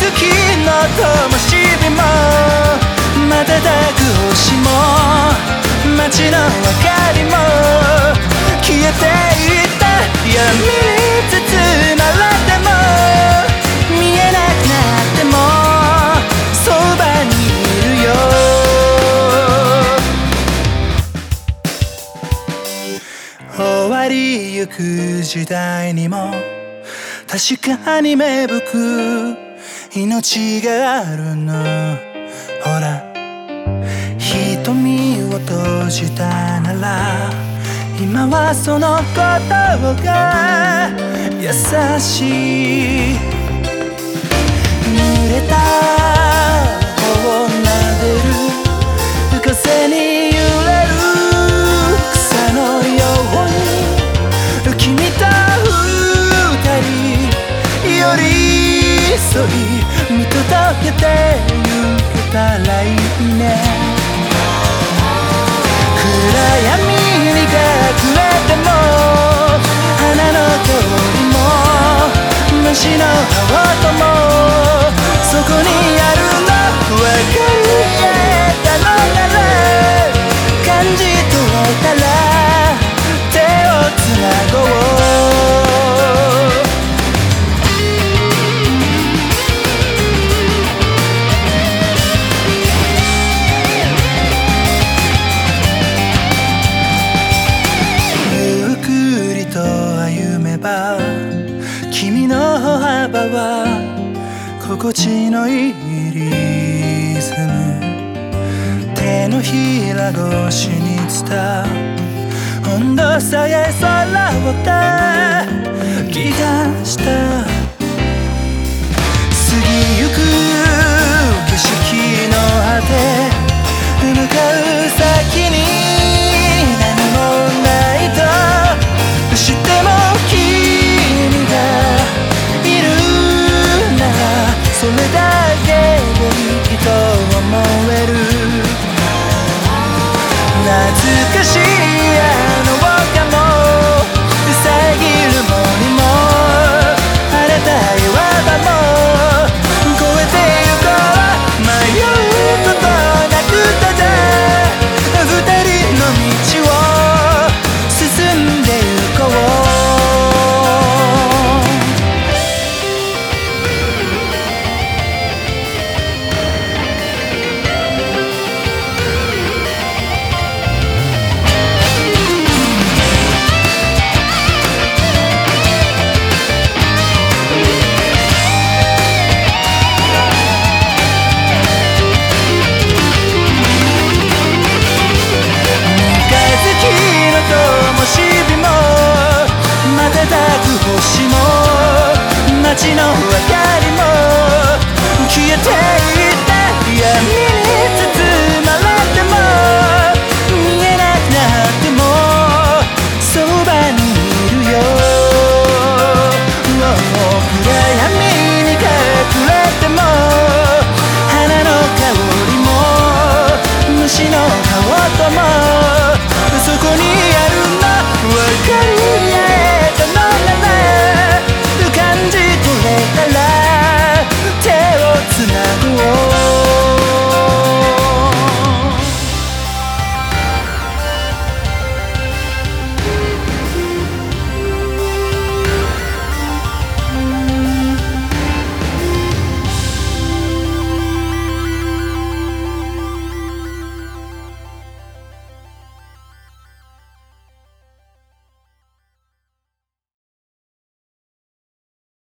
月の灯火も瞬く星も街の明かりも消えていった闇に包まれても見えなくなってもそばにいるよ終わりゆく時代にも確かに芽吹く命があるの。ほら。瞳を閉じたなら。今はその言葉が優しい。見届けてゆけたらいいね心地のいいリズム。手のひら越しに伝う。温度さえ空をた気がした。